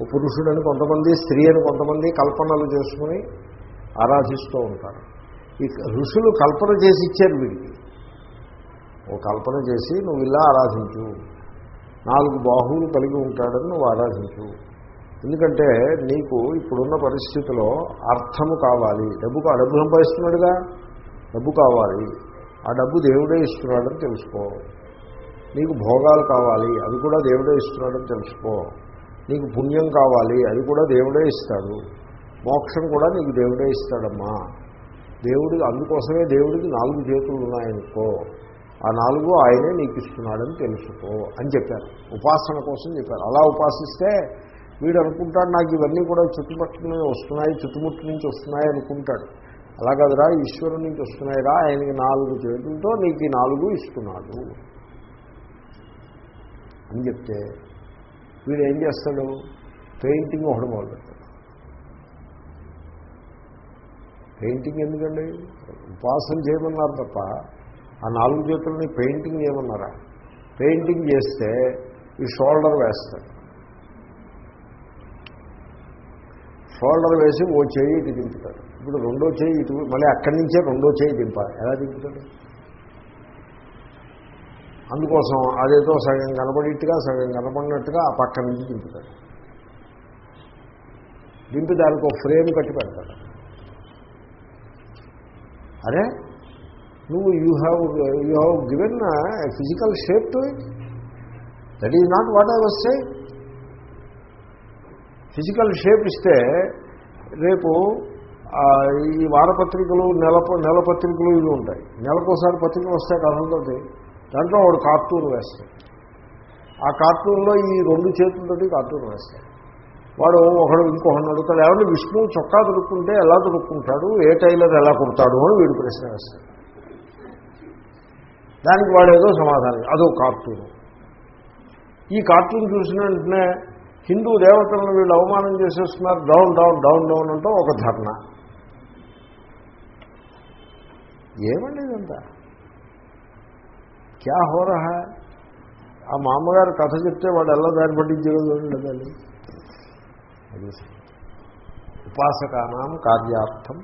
ఓ పురుషుడని కొంతమంది స్త్రీ అని కొంతమంది కల్పనలు చేసుకుని ఆరాధిస్తూ ఉంటారు. ఈ ఋషులు కల్పన చేసి ఇచ్చారు వీడికి. ఓ కల్పన చేసి నువ్వు ఇలా ఆరాధించు. నాలుగు బాహువులు కలిగి ఉంటాడని నువ్వు ఆరాధించు. ఎందుకంటే నీకు ఇప్పుడున్న పరిస్థితిలో అర్థము కావాలి. డబ్బు కా- డబ్బు సంపాదిస్తున్నాడుగా? డబ్బు కావాలి. ఆ డబ్బు దేవుడే ఇస్తున్నాడని తెలుసుకో. నీకు భోగాలు కావాలి. అది కూడా దేవుడే ఇస్తున్నాడని తెలుసుకో. నీకు పుణ్యం కావాలి. అది కూడా దేవుడే ఇస్తాడు. మోక్షం కూడా నీకు దేవుడే ఇస్తాడమ్మా. దేవుడికి అందుకోసమే దేవుడికి నాలుగు చేతులు ఉన్నాయనుకో ఆ నాలుగు ఆయనే నీకు ఇస్తున్నాడని తెలుసుకో అని చెప్పారు. ఉపాసన కోసం చెప్పారు. అలా ఉపాసిస్తే వీడు అనుకుంటాడు నాకు ఇవన్నీ కూడా చుట్టుపక్కల వస్తున్నాయి చుట్టుముట్టు నుంచి వస్తున్నాయి అనుకుంటాడు. అలా కదరా ఈశ్వరుడి నుంచి వస్తున్నాయిరా ఆయనకి నాలుగు చేతులతో నీకు నాలుగు ఇస్తున్నాడు అని చెప్తే వీడు ఏం చేస్తాడు? పెయింటింగ్ ఒకటి మొదలు పెయింటింగ్ ఎందుకండి? ఉపాసన చేయమన్నారు తప్ప ఆ నాలుగు చేతులని పెయింటింగ్ చేయమన్నారా? పెయింటింగ్ చేస్తే ఈ షోల్డర్ వేస్తాడు. షోల్డర్ వేసి ఓ చేయి ఇటు దింపుతాడు. ఇప్పుడు రెండో చేయి ఇటు మళ్ళీ అక్కడి నుంచే రెండో చేయి దింపాలి. ఎలా దింపుతాడు? అందుకోసం అదేదో సగం కనబడిట్టుగా సగం కనబడినట్టుగా ఆ పక్క నుంచి దింపుతాడు. దింపి దానికి ఒక ఫ్రేమ్ కట్టి పెడతాడు. అరే నువ్వు you have you have given physical shape to it that is not what I was say physical shape ఇస్తే రేపు ఈ వారపత్రికలు నెల నెల పత్రికలు ఇవి ఉంటాయి. నెలకోసారి పత్రికలు వస్తాయి కథలతోటి. దాంట్లో వాడు కార్టూన్ వేస్తాడు. ఆ కార్టూన్లో ఈ రెండు చేతులతోటి కార్టూన్ వేస్తాడు. వాడు ఒకడు ఇంకొకడు అడుగుతాడు ఎవరిని విష్ణువు చొక్కా దొరుకుంటే ఎలా దొరుకుంటాడు ఏ టైలర్ ఎలా కుడతాడు? అని వీడు ప్రశ్న వేస్తాడు. దానికి వాడు ఏదో సమాధానం అదో కార్టూన్. ఈ కార్టూన్ చూసిన వెంటనే హిందూ దేవతలను వీళ్ళు అవమానం చేసేస్తున్నారు డౌన్ డౌన్ డౌన్ డౌన్ అంటూ ఒక ధర్నా. ఏమండి ఇదంతా? క్యా హోరహ ఆ మామగారు కథ చెప్తే వాడు ఎలా దారి పట్టించగలదు లేదు అది. ఉపాసకానాం కార్యార్థం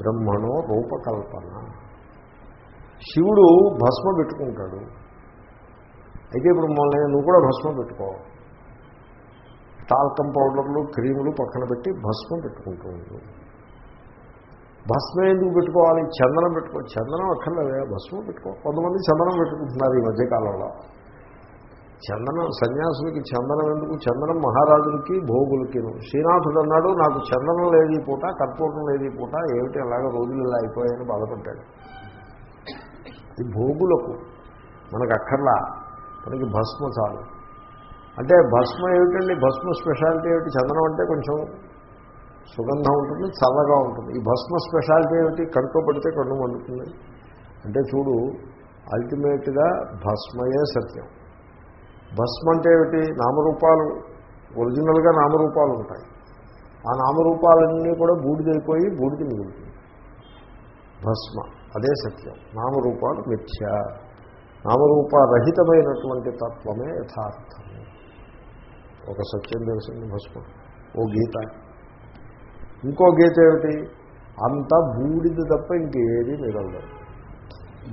బ్రహ్మణో రూపకల్పన. శివుడు భస్మ పెట్టుకుంటాడు. అయితే ఇప్పుడు మమ్మల్ని నువ్వు కూడా భస్మ పెట్టుకో. టాల్కం పౌడర్లు క్రీములు పక్కన పెట్టి భస్మం పెట్టుకుంటూ ఉండు. భస్మం ఎందుకు పెట్టుకోవాలి? చందనం పెట్టుకో. చందనం అక్కర్లేదే. భస్మం పెట్టుకో. కొంతమంది చందనం పెట్టుకుంటున్నారు ఈ మధ్యకాలంలో. చందనం సన్యాసులకి చందనం ఎందుకు? చందనం మహారాజులకి భోగులకి శ్రీనాథుడు అన్నాడు నాకు చందనం లేదు పూట కర్పూరం లేదు పూట ఏమిటి అలాగ రోజులు ఇలా అయిపోయాయని బాధపడ్డాడు. అది భోగులకు మనకు అక్కర్లా మనకి భస్మ చాలు. అంటే భస్మ ఏమిటండి? భస్మ స్పెషాలిటీ ఏమిటి? చందనం అంటే కొంచెం సుగంధం ఉంటుంది చల్లగా ఉంటుంది. ఈ భస్మ స్పెషాలిటీ ఏమిటి? కడుపు పడితే కన్ను మండుతుంది. అంటే చూడు అల్టిమేట్గా భస్మయే సత్యం. భస్మ అంటే ఏమిటి? నామరూపాలు. ఒరిజినల్గా నామరూపాలు ఉంటాయి. ఆ నామరూపాలన్నీ కూడా బూడిదైపోయి బూడిద మిగులుతుంది. భస్మ అదే సత్యం. నామరూపాలు మిథ్య. నామరూపరహితమైనటువంటి తత్వమే యథార్థము ఒక సత్యం తెలిసింది భస్మ. ఓ గీత. ఇంకో గీత ఏమిటి? అంతా బూడిది తప్ప ఇంకేది మిగలదు.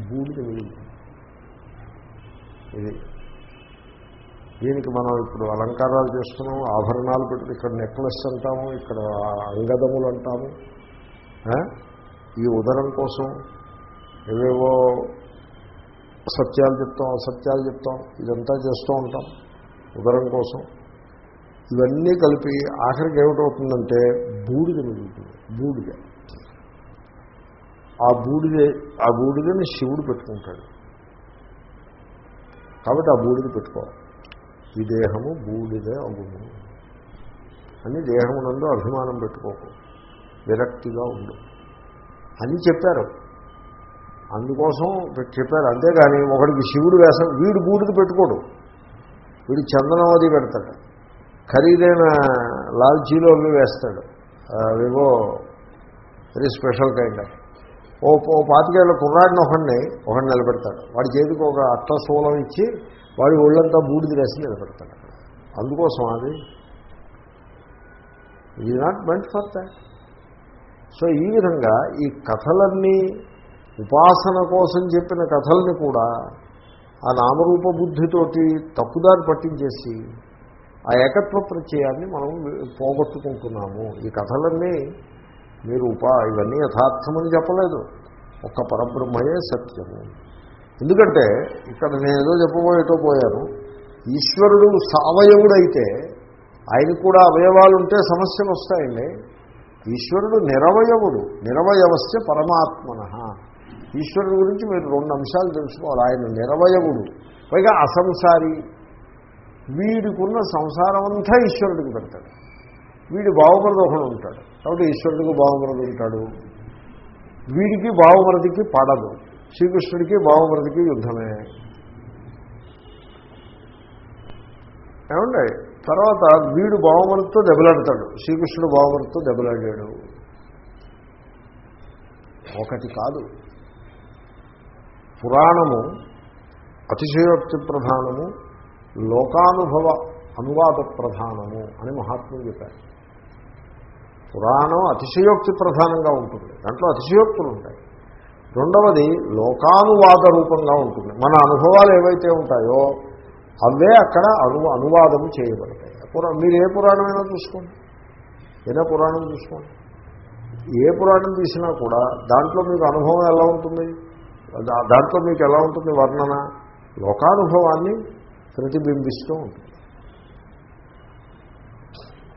బూడిద మిగిలింది ఇది దీనికి మనం ఇప్పుడు అలంకారాలు చేస్తున్నాం ఆభరణాలు పెట్టి ఇక్కడ నెక్లెస్ అంటాము ఇక్కడ అంగదములు అంటాము ఈ ఉదరం కోసం ఏవేవో సత్యాలు చెప్తాం అసత్యాలు చెప్తాం ఇదంతా చేస్తూ ఉంటాం ఉదరం కోసం. ఇవన్నీ కలిపి ఆఖరికి ఏమిటవుతుందంటే బూడిద మిగులుతుంది బూడిద. ఆ బూడిద ఆ బూడిదని శివుడు పెట్టుకుంటాడు. కాబట్టి ఆ బూడిద పెట్టుకోవాలి. ఈ దేహము బూడిదే అవును. అని దేహమునందు అభిమానం పెట్టుకోకు. విరక్తిగా ఉండు. అని చెప్పారు. అందుకోసం చెప్పారు. అంతేగాని ఒకడికి శివుడు వేసం వీడు బూడిద పెట్టుకోడు. వీడు చందనం అది పెడతాడు. ఖరీదైన లాల్చీలో అవి వేస్తాడు. అవేవో వెరీ స్పెషల్ కైండ్ ఆఫ్ ఓ ఓ పాతికేళ్ళ కుర్రాడిని ఒకడిని ఒకడిని నిలబెడతాడు. వాడి చేతికి ఒక అట్ట శూలం ఇచ్చి వాడి ఒళ్ళంతా బూడిద వేసి నిలబెడతాడు. అందుకోసం అది ఈ not meant for that so ఈ విధంగా ఈ కథలన్నీ ఉపాసన కోసం చెప్పిన కథల్ని కూడా ఆ నామరూప బుద్ధితోటి తప్పుదారి పట్టించేసి ఆ ఏకత్వ ప్రత్యయాన్ని మనం పోగొట్టుకుంటున్నాము. ఈ కథలన్నీ మీరు ఉపా ఇవన్నీ యథార్థమని చెప్పలేదు. ఒక్క పరబ్రహ్మయే సత్యము. ఎందుకంటే ఇక్కడ నేనేదో చెప్పబోయేటో పోయాను. ఈశ్వరుడు సవయవుడైతే ఆయనకు కూడా అవయవాలు ఉంటే సమస్యలు వస్తాయండి. ఈశ్వరుడు నిరవయవుడు. నిరవయవస్య పరమాత్మన. ఈశ్వరుడు గురించి మీరు రెండు అంశాలు తెలుసుకోవాలి. ఆయన నిరవయవుడు. పైగా అసంసారి. వీడికున్న సంసారం అంతా ఈశ్వరుడికి పెడతాడు. వీడి బావమరది ఒకడు ఉంటాడు కాబట్టి ఈశ్వరుడికి భావమృతి ఉంటాడు. వీడికి భావమృతికి పడదు. శ్రీకృష్ణుడికి భావమృతికి యుద్ధమే. ఏమండి? తర్వాత వీడు భావమృతితో దెబ్బలాడతాడు. శ్రీకృష్ణుడు భావమృతితో దెబ్బలాడాడు. ఒకటి కాదు. పురాణము అతిశయోక్తి ప్రధానము లోకానుభవ అనువాద ప్రధానము అని మహాత్ములు చెప్పారు. పురాణం అతిశయోక్తి ప్రధానంగా ఉంటుంది. దాంట్లో అతిశయోక్తులు ఉంటాయి. రెండవది లోకానువాద రూపంగా ఉంటుంది. మన అనుభవాలు ఏవైతే ఉంటాయో అవే అక్కడ అను అనువాదము చేయబడతాయి. పురా మీరు ఏ పురాణమైనా చూసుకోండి. ఏదైనా పురాణం చూసుకోండి. ఏ పురాణం తీసినా కూడా దాంట్లో మీకు అనుభవం ఎలా ఉంటుంది? దా- దాంట్లో మీకు ఎలా ఉంటుంది వర్ణన? లోకానుభవాన్ని ప్రతిబింబిస్తూ ఉంటుంది.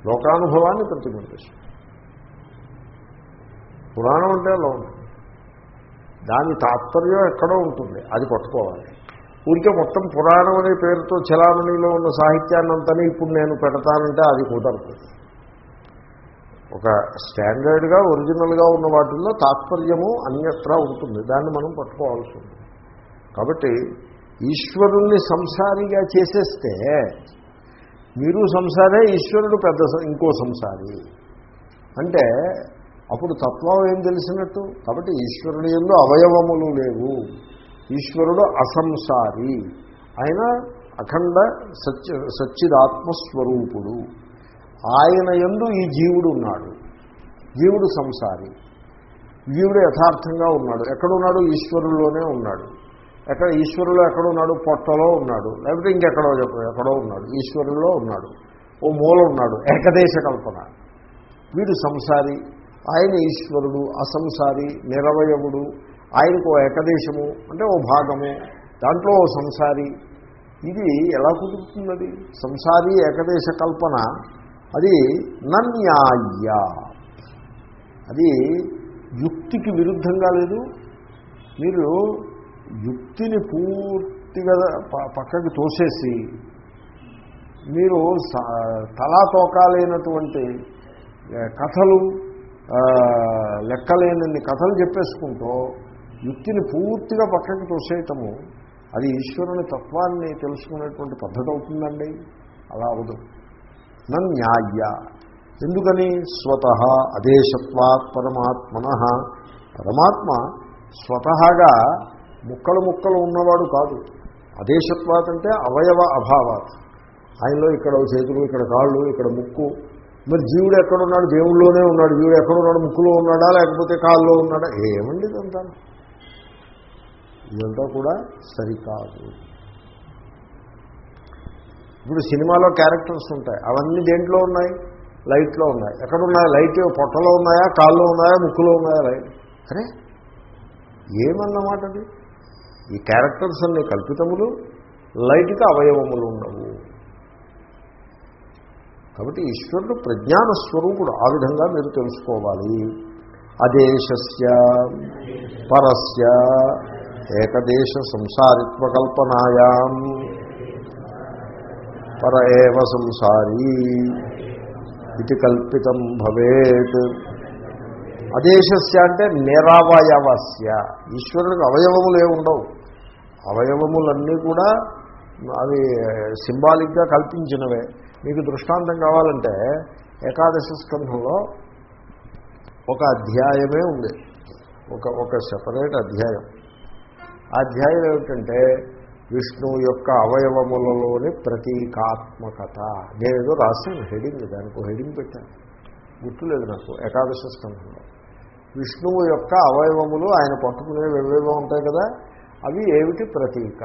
లోకానుభవాన్ని ప్రతిబింబిస్తుంది పురాణం అంటే అలా ఉంటుంది. దాని తాత్పర్యం ఎక్కడో ఉంటుంది. అది పట్టుకోవాలి. ఊరికే మొత్తం పురాణం అనే పేరుతో చలామణిలో ఉన్న సాహిత్యాన్ని అంతనే ఇప్పుడు నేను పెడతానంటే అది కుదరదు. ఒక స్టాండర్డ్గా ఒరిజినల్గా ఉన్న వాటిల్లో తాత్పర్యము అన్యత్రా ఉంటుంది. దాన్ని మనం పట్టుకోవాల్సి ఉంటుంది. కాబట్టి ఈశ్వరుణ్ణి సంసారిగా చేసేస్తే మీరు సంసారే ఈశ్వరుడు పెద్ద ఇంకో సంసారి. అంటే అప్పుడు తత్వం ఏం తెలిసినట్టు? కాబట్టి ఈశ్వరుడు ఎందు అవయవములు లేవు. ఈశ్వరుడు అసంసారి. ఆయన అఖండ సత్య సచ్చిదాత్మస్వరూపుడు. ఆయన ఎందు ఈ జీవుడు ఉన్నాడు. జీవుడు సంసారి. జీవుడు యథార్థంగా ఉన్నాడు. ఎక్కడున్నాడు? ఈశ్వరుల్లోనే ఉన్నాడు. ఎక్కడ ఈశ్వరులో ఎక్కడున్నాడు? పొట్టలో ఉన్నాడు. లేకపోతే ఇంకెక్కడో ఎక్కడో ఉన్నాడు. ఈశ్వరుల్లో ఉన్నాడు. ఓ మూల ఉన్నాడు. ఏకదేశ కల్పన. వీడు సంసారి. ఆయన ఈశ్వరుడు అసంసారి నిరవయవుడు ఆయనకు ఓ ఏకదేశము అంటే ఓ భాగము దాంట్లో ఓ సంసారి. ఇది ఎలా కుదురుతున్నది? సంసారి ఏకదేశ కల్పన అది నన్యాయ అది యుక్తికి విరుద్ధంగా లేదు. మీరు యుక్తిని పూర్తిగా ప- పక్కకి తోసేసి మీరు స- తలా తోకాలైనటువంటి కథలు లెక్కలేనన్ని కథలు చెప్పేసుకుంటూ యుక్తిని పూర్తిగా పక్కకి తోసేయటము అది ఈశ్వరుని తత్వాన్ని తెలుసుకునేటువంటి పద్ధతి అవుతుందండి. అలా అవదు. నన్ న్యాయ. ఎందుకని? స్వత అదేశత్వాత్ పరమాత్మన. పరమాత్మ స్వతహాగా ముక్కలు ముక్కలు ఉన్నవాడు కాదు. అదేశత్వాత్ అంటే అవయవ అభావాత్. ఆయనలో ఇక్కడ చేతులు ఇక్కడ కాళ్ళు ఇక్కడ ముక్కు మరి జీవుడు ఎక్కడున్నాడు? దేవుళ్ళలోనే ఉన్నాడు. జీవుడు ఎక్కడున్నాడు? ముక్కులో ఉన్నాడా? లేకపోతే కాల్లో ఉన్నాడా? ఏమండి ఇదంతా? ఇదంతా కూడా సరికాదు. ఇప్పుడు సినిమాలో క్యారెక్టర్స్ ఉంటాయి. అవన్నీ దేంట్లో ఉన్నాయి? లైట్లో ఉన్నాయి. ఎక్కడున్నాయి? లైట్ పొట్టలో ఉన్నాయా? కాల్లో ఉన్నాయా? ముక్కులో ఉన్నాయా? లైట్. అరే ఏమన్నమాట అది? ఈ క్యారెక్టర్స్ అన్ని కల్పితములు లైట్కి అవయవములు ఉండవు. కాబట్టి ఈశ్వరుడు ప్రజ్ఞాన స్వరూపుడు. ఆ విధంగా మీరు తెలుసుకోవాలి. అదేశస్య పరస్య ఏకదేశ సంసారిత్వ కల్పనాయాం పర ఏవ సంసారీ ఇది కల్పితం భవేత్. అదేశస్య అంటే నిరవయవస్య. ఈశ్వరుడికి అవయవములు ఏమి ఉండవు. అవయవములన్నీ కూడా అవి సింబాలిక్గా కల్పించినవే. మీకు దృష్టాంతం కావాలంటే ఏకాదశి స్కంధంలో ఒక అధ్యాయమే ఉంది. ఒక ఒక సెపరేట్ అధ్యాయం. ఆ అధ్యాయం ఏమిటంటే విష్ణువు యొక్క అవయవములలోని ప్రతీకాత్మకత. నేనేదో రాశాను హెడింగ్ దానికి హెడింగ్ పెట్టాను. గుర్తులేదు నాకు ఏకాదశ స్కంధంలో. విష్ణువు యొక్క అవయవములు ఆయన పట్టుకునేవి ఏవేవో ఉంటాయి కదా అవి ఏమిటి ప్రతీక?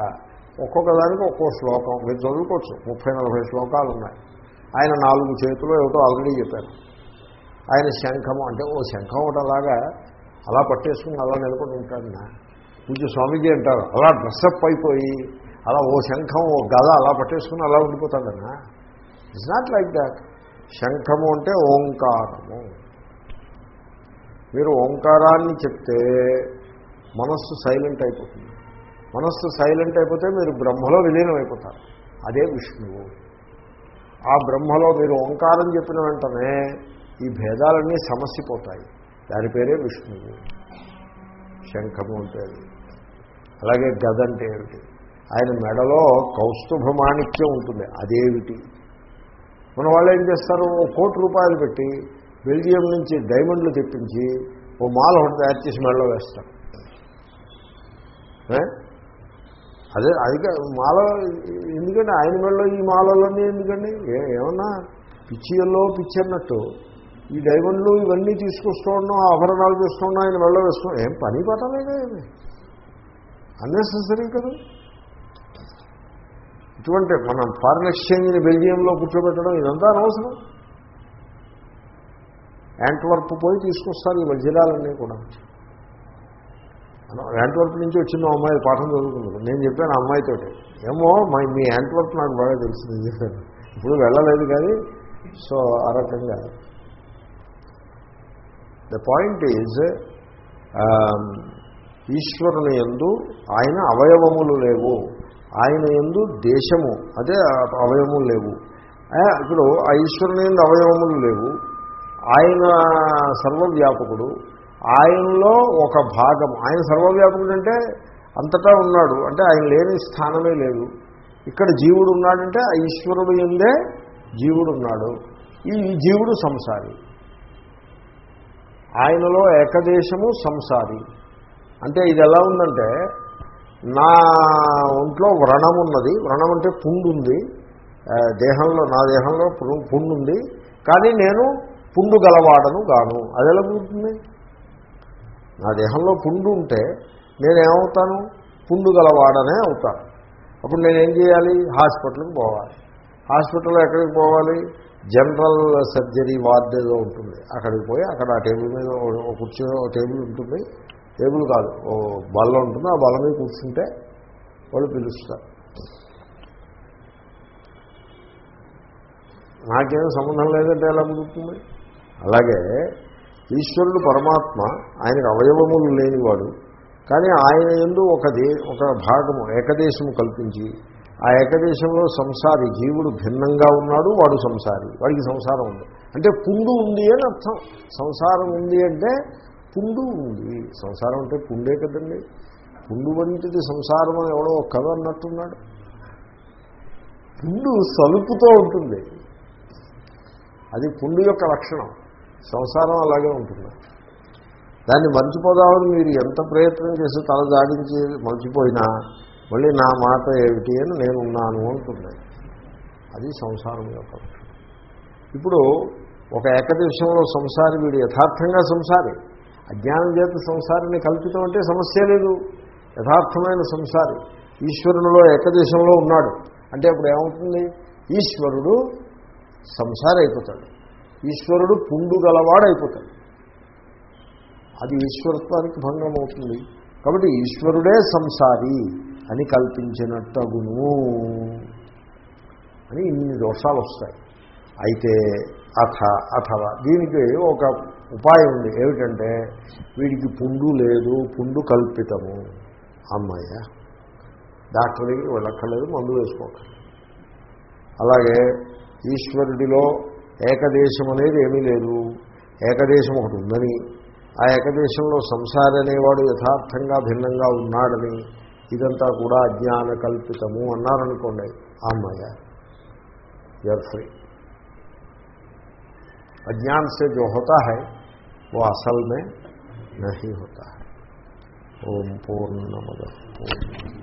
ఒక్కొక్క దానికి ఒక్కో శ్లోకం. మీరు చదువుకోవచ్చు. ముప్పై నలభై శ్లోకాలు ఉన్నాయి ఆయన నాలుగు చేతులు ఏమిటో ఆల్రెడీ చెప్పారు. ఆయన శంఖము అంటే ఓ శంఖం ఒకటలాగా అలా పట్టేసుకుని అలా నిలబడి ఉంటాడు పూజ స్వామీజీ అంటారు అలా డ్రెస్అప్ అయిపోయి అలా ఓ శంఖం ఓ గద అలా పట్టేసుకుని అలా ఉండిపోతాడన్నా ఇట్స్ నాట్ లైక్ దాట్ శంఖము అంటే ఓంకారము. మీరు ఓంకారాన్ని చెప్తే మనస్సు సైలెంట్ అయిపోతుంది. మనస్సు సైలెంట్ అయిపోతే మీరు బ్రహ్మలో విలీనం అయిపోతారు అదే విష్ణువు. ఆ బ్రహ్మలో మీరు ఓంకారం చెప్పిన వెంటనే ఈ భేదాలన్నీ సమసిపోతాయి. దాని పేరే విష్ణువు. శంఖము అంటే అది. అలాగే గద అంటే ఏమిటి? ఆయన మెడలో కౌస్తుభ మాణిక్యం ఉంటుంది. అదేమిటి? మన వాళ్ళు ఏం చేస్తారు? ఓ కోటి రూపాయలు పెట్టి బెల్జియం నుంచి డైమండ్లు తెప్పించి ఓ మాల ఒకటి తయారు చేసి మెడలో వేస్తారు. అదే అది మాల ఎందుకంటే ఆయన మెళ్ళలో ఈ మాలలన్నీ ఎందుకండి? ఏమన్నా పిచ్చియల్లో పిచ్చి అన్నట్టు. ఈ డైమండ్లు ఇవన్నీ తీసుకొస్తూ ఉన్నాం ఆభరణాలు తీసుకున్నాం ఆయన మెడలో వేసుకున్నాం ఏం పని పట్టలేదా ఏమి అన్నెసెసరీ కదా. ఇటువంటి మనం ఫారిన్ ఎక్స్చేంజ్ని బెల్జియంలో కూర్చోబెట్టడం ఇదంతా అనవసరం. యాంట్వర్ప్ పోయి తీసుకొస్తారు ఈ వజ్రాలన్నీ కూడా. యాంట్వర్ప్ నుంచి వచ్చిన అమ్మాయి పాఠం చదువుకున్నారు నేను చెప్పాను అమ్మాయితోటి. ఏమో మా మీ యాంట్వర్ప్ నాకు బాగా తెలిసింది చెప్పాను. ఇప్పుడు వెళ్ళలేదు కానీ సో ఆ రకంగా. ద పాయింట్ ఈజ్ ఈశ్వరుని ఎందు ఆయన అవయవములు లేవు. ఆయన ఎందు దేశము అదే అవయవములు లేవు. ఇప్పుడు ఆ ఈశ్వరుని ఎందు అవయవములు లేవు. ఆయన సర్వవ్యాపకుడు ఆయనలో ఒక భాగం. ఆయన సర్వవ్యాపకుడు అంటే అంతటా ఉన్నాడు. అంటే ఆయన లేని స్థానమే లేదు. ఇక్కడ జీవుడు ఉన్నాడంటే ఆ ఈశ్వరుడు ఎందే జీవుడు ఉన్నాడు. ఈ జీవుడు సంసారి. ఆయనలో ఏకదేశము సంసారి. అంటే ఇది ఎలా ఉందంటే నా ఒంట్లో వ్రణం ఉన్నది. వ్రణం అంటే పుండు ఉంది దేహంలో నా దేహంలో పుండుంది. పుండు ఉంది కానీ నేను పుండు గలవాడను గాను. అది ఎలా కుదురుతుంది నా దేహంలో పుండు ఉంటే నేనేమవుతాను? పుండు గలవాడనే అవుతాను. అప్పుడు నేనేం చేయాలి? హాస్పిటల్కి పోవాలి. హాస్పిటల్లో ఎక్కడికి పోవాలి? జనరల్ సర్జరీ వార్డ్ ఏదో ఉంటుంది. అక్కడికి పోయి అక్కడ ఆ టేబుల్ మీద ఒక కుర్చీ టేబుల్ ఉంటుంది. టేబుల్ కాదు ఓ బల్ల ఉంటుంది. ఆ బల్ల మీద కూర్చుంటే వాళ్ళు పిలుస్తారు. నాకేం సంబంధం లేదంటే ఎలా కుదురుతుంది? అలాగే ఈశ్వరుడు పరమాత్మ ఆయనకు అవయవములు లేనివాడు. కానీ ఆయన ఎందు ఒక దే ఒక భాగము ఏకదేశము కల్పించి ఆ ఏకదేశంలో సంసారి జీవుడు భిన్నంగా ఉన్నాడు వాడు సంసారి వాడికి సంసారం ఉంది. అంటే పుండు ఉంది అని అర్థం. సంసారం ఉంది అంటే పుండు ఉంది. సంసారం అంటే పుండే కదండి. పుండు వంటిది సంసారం అని ఎవడో కథ అన్నట్టున్నాడు. పుండు సలుపుతో ఉంటుంది. అది పుండు యొక్క లక్షణం. సంసారం అలాగే ఉంటుంది. దాన్ని మర్చిపోదామని మీరు ఎంత ప్రయత్నం చేసి తల దాడించి మర్చిపోయినా మళ్ళీ నా మాట ఏమిటి అని నేను ఉన్నాను అంటుంది. అది సంసారం యొక్క ఇప్పుడు ఒక ఏకదేశంలో సంసారి వీడు యథార్థంగా సంసారి. అజ్ఞానం చేత సంసారిని కల్పితం అంటే సమస్య లేదు. యథార్థమైన సంసారి. ఈశ్వరునిలో ఏకదేశంలో ఉన్నాడు. అంటే అప్పుడు ఏమవుతుంది? ఈశ్వరుడు సంసారి అయిపోతాడు. ఈశ్వరుడు పుండు గలవాడైపోతాడు. అది ఈశ్వరత్వానికి భంగం అవుతుంది కాబట్టి ఈశ్వరుడే సంసారి అని కల్పించినట్టగును అని ఇన్ని దోషాలు వస్తాయి అయితే అథ అథవా దీనికి ఒక ఉపాయం ఉంది. ఏమిటంటే వీడికి పుండు లేదు పుండు కల్పితము. అమ్మాయ డాక్టర్ దగ్గరికి వెళ్ళక్కర్లేదు మందు వేసుకోక అలాగే ఈశ్వరుడిలో ఏకదేశం అనేది ఏమీ లేదు ఏకదేశం ఒకటి ఉందని ఆ ఏకదేశంలో సంసారి అనేవాడు యథార్థంగా భిన్నంగా ఉన్నాడని ఇదంతా కూడా అజ్ఞాన కల్పితము అన్నారనుకోండి అమ్మాయ యూఆర్ ఫ్రీ अज्ञान से जो होता है वो असल में नहीं होता है ओम पूर्णमद पूर्ण